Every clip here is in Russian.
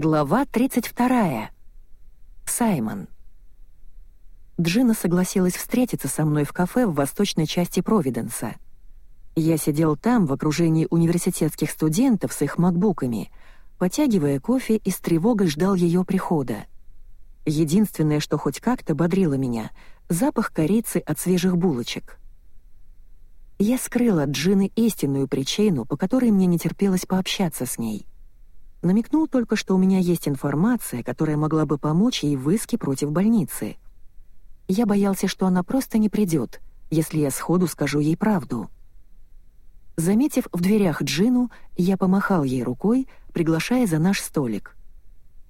Глава 32. Саймон. Джина согласилась встретиться со мной в кафе в восточной части Провиденса. Я сидел там в окружении университетских студентов с их макбуками, потягивая кофе и с тревогой ждал ее прихода. Единственное, что хоть как-то бодрило меня — запах корицы от свежих булочек. Я скрыла от Джины истинную причину, по которой мне не терпелось пообщаться с ней — Намекнул только, что у меня есть информация, которая могла бы помочь ей в иске против больницы. Я боялся, что она просто не придет, если я сходу скажу ей правду. Заметив в дверях Джину, я помахал ей рукой, приглашая за наш столик.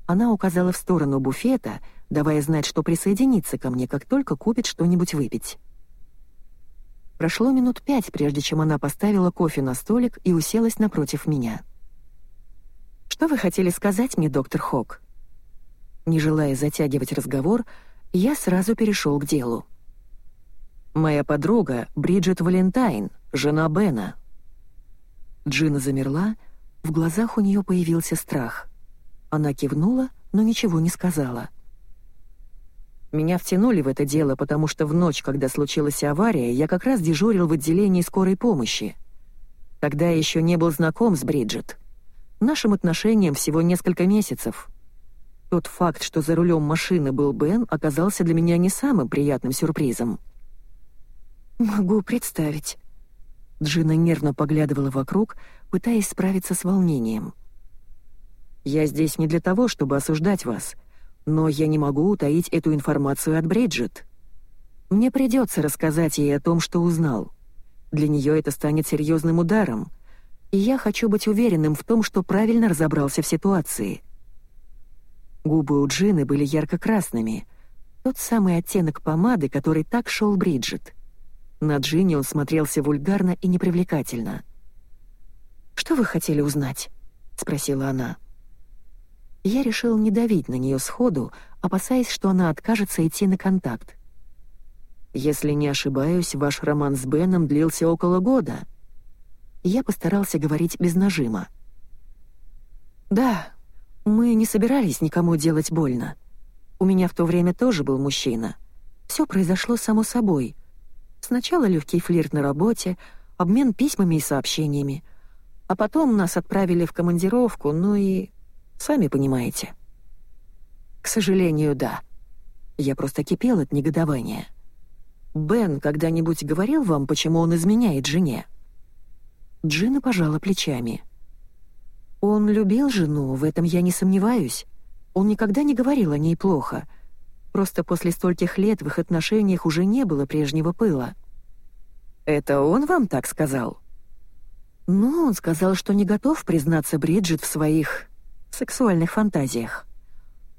Она указала в сторону буфета, давая знать, что присоединится ко мне, как только купит что-нибудь выпить. Прошло минут пять, прежде чем она поставила кофе на столик и уселась напротив меня. «Что вы хотели сказать мне, доктор Хок?» Не желая затягивать разговор, я сразу перешел к делу. «Моя подруга Бриджит Валентайн, жена Бена». Джина замерла, в глазах у нее появился страх. Она кивнула, но ничего не сказала. Меня втянули в это дело, потому что в ночь, когда случилась авария, я как раз дежурил в отделении скорой помощи. Тогда я еще не был знаком с Бриджит. Нашим отношениям всего несколько месяцев. Тот факт, что за рулем машины был Бен, оказался для меня не самым приятным сюрпризом. «Могу представить». Джина нервно поглядывала вокруг, пытаясь справиться с волнением. «Я здесь не для того, чтобы осуждать вас, но я не могу утаить эту информацию от Бриджит. Мне придется рассказать ей о том, что узнал. Для нее это станет серьезным ударом, и я хочу быть уверенным в том, что правильно разобрался в ситуации. Губы у Джины были ярко-красными, тот самый оттенок помады, который так шел Бриджит. На Джине он смотрелся вульгарно и непривлекательно. «Что вы хотели узнать?» — спросила она. Я решил не давить на нее сходу, опасаясь, что она откажется идти на контакт. «Если не ошибаюсь, ваш роман с Беном длился около года», я постарался говорить без нажима. «Да, мы не собирались никому делать больно. У меня в то время тоже был мужчина. Все произошло само собой. Сначала легкий флирт на работе, обмен письмами и сообщениями. А потом нас отправили в командировку, ну и... Сами понимаете». «К сожалению, да. Я просто кипел от негодования. Бен когда-нибудь говорил вам, почему он изменяет жене?» Джина пожала плечами. «Он любил жену, в этом я не сомневаюсь. Он никогда не говорил о ней плохо. Просто после стольких лет в их отношениях уже не было прежнего пыла». «Это он вам так сказал?» «Ну, он сказал, что не готов признаться Бриджит в своих сексуальных фантазиях.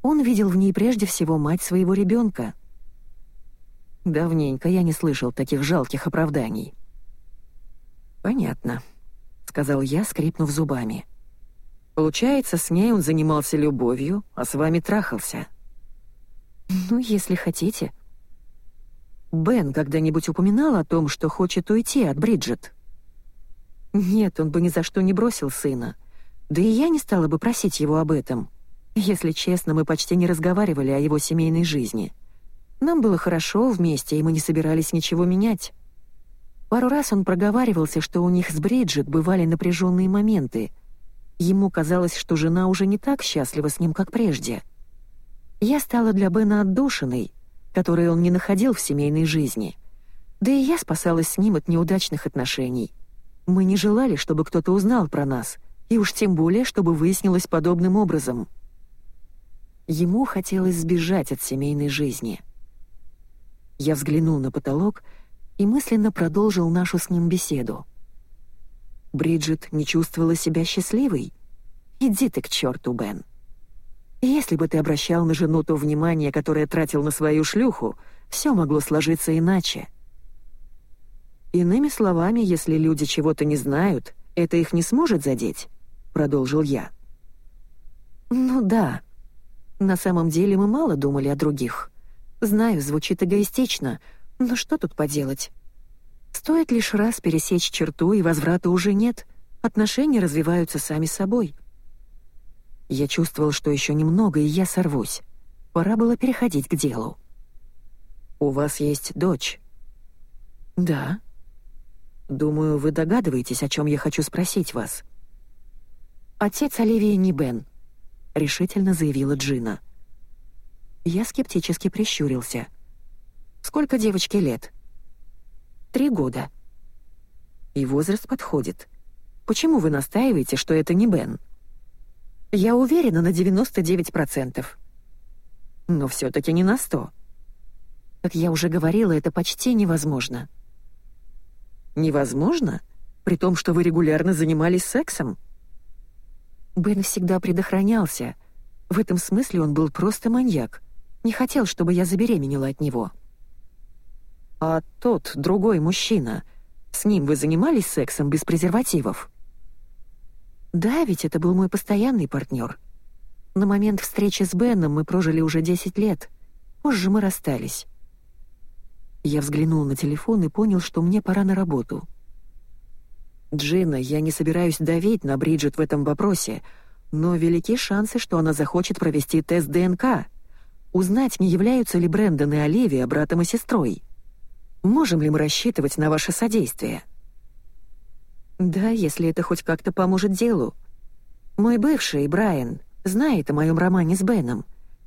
Он видел в ней прежде всего мать своего ребенка. Давненько я не слышал таких жалких оправданий. «Понятно», — сказал я, скрипнув зубами. «Получается, с ней он занимался любовью, а с вами трахался». «Ну, если хотите». «Бен когда-нибудь упоминал о том, что хочет уйти от Бриджит?» «Нет, он бы ни за что не бросил сына. Да и я не стала бы просить его об этом. Если честно, мы почти не разговаривали о его семейной жизни. Нам было хорошо вместе, и мы не собирались ничего менять». Пару раз он проговаривался, что у них с Бриджит бывали напряженные моменты. Ему казалось, что жена уже не так счастлива с ним, как прежде. Я стала для Бена отдушиной, которой он не находил в семейной жизни. Да и я спасалась с ним от неудачных отношений. Мы не желали, чтобы кто-то узнал про нас, и уж тем более, чтобы выяснилось подобным образом. Ему хотелось сбежать от семейной жизни. Я взглянул на потолок — и мысленно продолжил нашу с ним беседу. Бриджит не чувствовала себя счастливой? Иди ты к черту, Бен. Если бы ты обращал на жену то внимание, которое тратил на свою шлюху, все могло сложиться иначе. Иными словами, если люди чего-то не знают, это их не сможет задеть, продолжил я. Ну да. На самом деле мы мало думали о других. Знаю, звучит эгоистично, но что тут поделать? Стоит лишь раз пересечь черту, и возврата уже нет. Отношения развиваются сами собой. Я чувствовал, что еще немного, и я сорвусь. Пора было переходить к делу. «У вас есть дочь?» «Да». «Думаю, вы догадываетесь, о чем я хочу спросить вас». «Отец Оливии не Бен», — решительно заявила Джина. Я скептически прищурился. «Сколько девочке лет?» «Три года». «И возраст подходит. Почему вы настаиваете, что это не Бен?» «Я уверена на 99%. Но все-таки не на 100%. Как я уже говорила, это почти невозможно». «Невозможно? При том, что вы регулярно занимались сексом?» Бен всегда предохранялся. В этом смысле он был просто маньяк. Не хотел, чтобы я забеременела от него. «А тот, другой мужчина, с ним вы занимались сексом без презервативов?» «Да, ведь это был мой постоянный партнер. На момент встречи с Беном мы прожили уже 10 лет. Позже мы расстались». Я взглянул на телефон и понял, что мне пора на работу. «Джина, я не собираюсь давить на Бриджит в этом вопросе, но велики шансы, что она захочет провести тест ДНК, узнать, не являются ли Брэндон и Оливия братом и сестрой. Можем ли мы рассчитывать на ваше содействие?» «Да, если это хоть как-то поможет делу. Мой бывший, Брайан, знает о моем романе с Беном.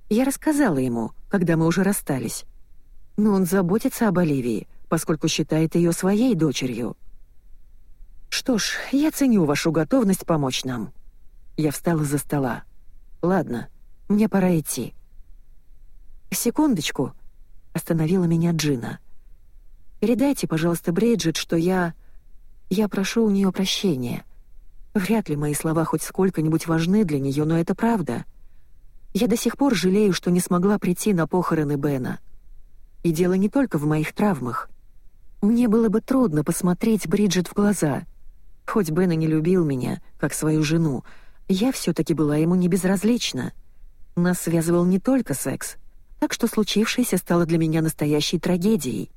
Я рассказала ему, когда мы уже расстались. Но он заботится об Оливии, поскольку считает ее своей дочерью». «Что ж, я ценю вашу готовность помочь нам». Я встала за стола. «Ладно, мне пора идти». «Секундочку», — остановила меня Джина. «Передайте, пожалуйста, Бриджит, что я... Я прошу у нее прощения. Вряд ли мои слова хоть сколько-нибудь важны для нее, но это правда. Я до сих пор жалею, что не смогла прийти на похороны Бена. И дело не только в моих травмах. Мне было бы трудно посмотреть Бриджит в глаза. Хоть Бен и не любил меня, как свою жену, я все-таки была ему не безразлична. Нас связывал не только секс, так что случившееся стало для меня настоящей трагедией.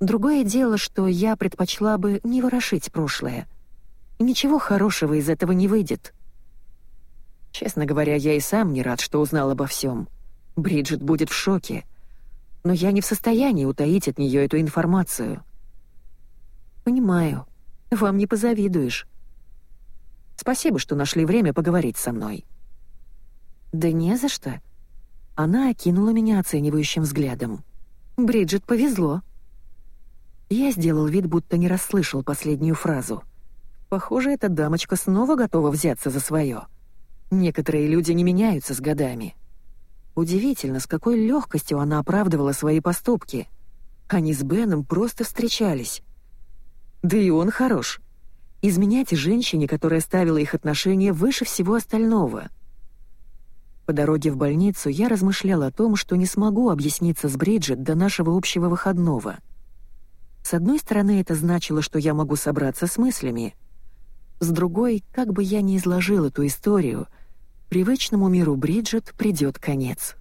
Другое дело, что я предпочла бы не ворошить прошлое. Ничего хорошего из этого не выйдет. Честно говоря, я и сам не рад, что узнал обо всем. Бриджит будет в шоке. Но я не в состоянии утаить от нее эту информацию. Понимаю. Вам не позавидуешь. Спасибо, что нашли время поговорить со мной. Да не за что. Она окинула меня оценивающим взглядом. Бриджит повезло. Я сделал вид, будто не расслышал последнюю фразу. Похоже, эта дамочка снова готова взяться за свое. Некоторые люди не меняются с годами. Удивительно, с какой легкостью она оправдывала свои поступки. Они с Беном просто встречались. Да и он хорош. Изменять женщине, которая ставила их отношения выше всего остального — по дороге в больницу я размышлял о том, что не смогу объясниться с Бриджит до нашего общего выходного. С одной стороны, это значило, что я могу собраться с мыслями. С другой, как бы я ни изложил эту историю, привычному миру Бриджит придет конец.